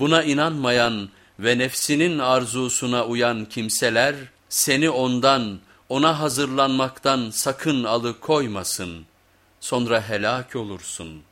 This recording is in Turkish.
Buna inanmayan ve nefsinin arzusuna uyan kimseler seni ondan, ona hazırlanmaktan sakın alıkoymasın. Sonra helak olursun.''